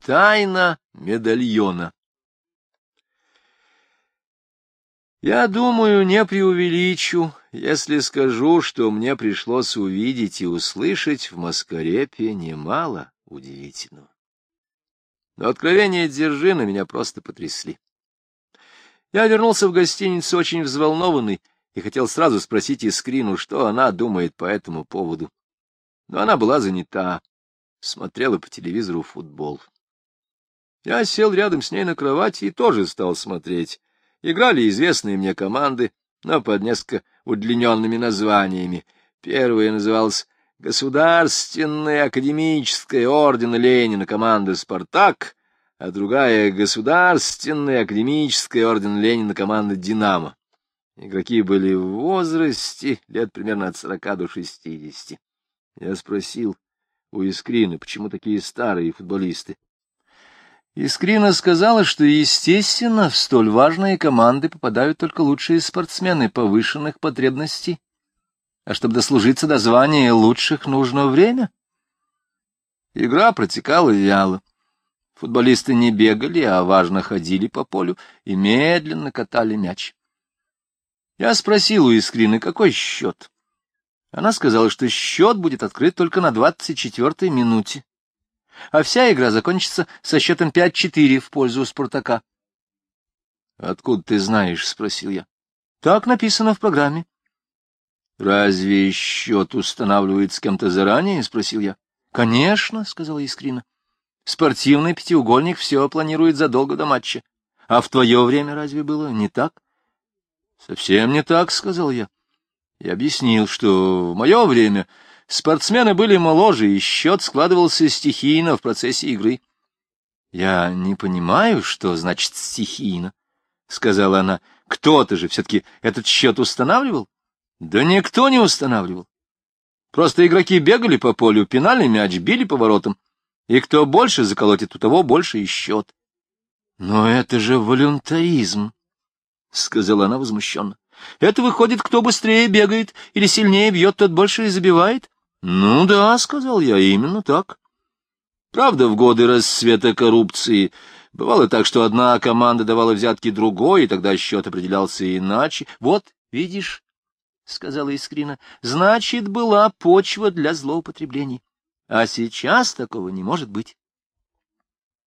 Тайна медальона. Я думаю, не преувеличу, если скажу, что мне пришлось увидеть и услышать в Маскарепе немало удивительного. Но откровения Дзержина меня просто потрясли. Я вернулся в гостиницу очень взволнованный и хотел сразу спросить Искрину, что она думает по этому поводу. Но она была занята, смотрела по телевизору футбол. Я сел рядом с ней на кровати и тоже стал смотреть. Играли известные мне команды, но под несколько удлиненными названиями. Первая называлась Государственная академическая ордена Ленина команда «Спартак», а другая — Государственная академическая орден Ленина команда «Динамо». Игроки были в возрасте лет примерно от сорока до шестидесяти. Я спросил у Искрины, почему такие старые футболисты. Искрина сказала, что, естественно, в столь важные команды попадают только лучшие спортсмены повышенных потребностей а чтобы дослужиться до звания лучших, нужно время. Игра протекала вяло. Футболисты не бегали, а важно ходили по полю и медленно катали мяч. Я спросил у Искрины, какой счет. Она сказала, что счет будет открыт только на двадцать четвертой минуте, а вся игра закончится со счетом 5-4 в пользу Спартака. — Откуда ты знаешь? — спросил я. — Так написано в программе. «Разве счет устанавливает с кем-то заранее?» — спросил я. «Конечно», — сказала Искрина. «Спортивный пятиугольник все планирует задолго до матча. А в твое время разве было не так?» «Совсем не так», — сказал я. Я объяснил, что в мое время спортсмены были моложе, и счет складывался стихийно в процессе игры. «Я не понимаю, что значит стихийно», — сказала она. «Кто-то же все-таки этот счет устанавливал?» Да никто не устанавливал. Просто игроки бегали по полю, пинали мяч, били по воротам. И кто больше заколотит, у того больше и счет. — Но это же волюнтаризм, — сказала она возмущенно. — Это выходит, кто быстрее бегает или сильнее бьет, тот больше и забивает? — Ну да, — сказал я, — именно так. Правда, в годы расцвета коррупции бывало так, что одна команда давала взятки другой, и тогда счет определялся иначе. Вот, видишь, — сказала Искрина, — значит, была почва для злоупотреблений. А сейчас такого не может быть.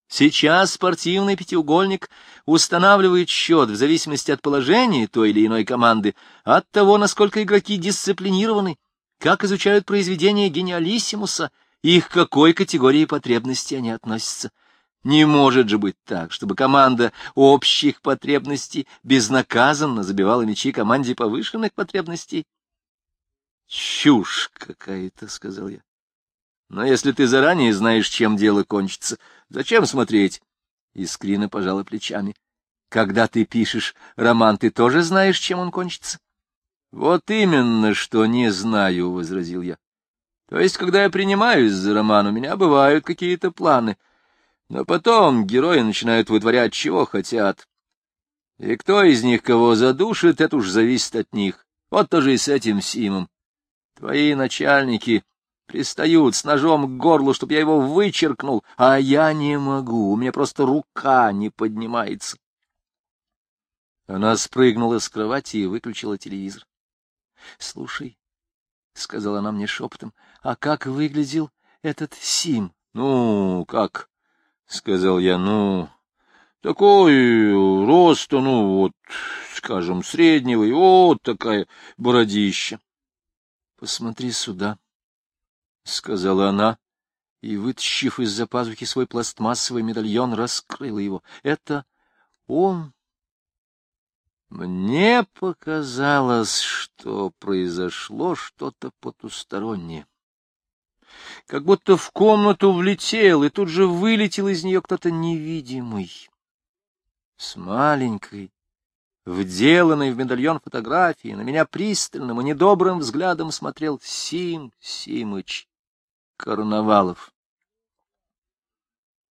Сейчас спортивный пятиугольник устанавливает счет в зависимости от положения той или иной команды, от того, насколько игроки дисциплинированы, как изучают произведения гениалиссимуса и к какой категории потребностей они относятся. Не может же быть так, чтобы команда общих потребностей безнаказанно забивала мячи команде повышенных потребностей. Чушь какая-то, — сказал я. Но если ты заранее знаешь, чем дело кончится, зачем смотреть? Искрина пожала плечами. Когда ты пишешь роман, ты тоже знаешь, чем он кончится? Вот именно, что не знаю, — возразил я. То есть, когда я принимаюсь за роман, у меня бывают какие-то планы — но потом герои начинают вытворять, чего хотят. И кто из них кого задушит, это уж зависит от них. Вот тоже и с этим Симом. Твои начальники пристают с ножом к горлу, чтобы я его вычеркнул, а я не могу, у меня просто рука не поднимается. Она спрыгнула с кровати и выключила телевизор. — Слушай, — сказала она мне шепотом, — а как выглядел этот Сим? — Ну, как? — сказал я, — ну, такой роста, ну, вот, скажем, среднего, и вот такая бородища. — Посмотри сюда, — сказала она, и, вытащив из-за пазухи свой пластмассовый медальон, раскрыла его. — Это он. Мне показалось, что произошло что-то потустороннее как будто в комнату влетел, и тут же вылетел из нее кто-то невидимый. С маленькой, вделанной в медальон фотографии, на меня пристальным и недобрым взглядом смотрел Сим Симыч Карнавалов.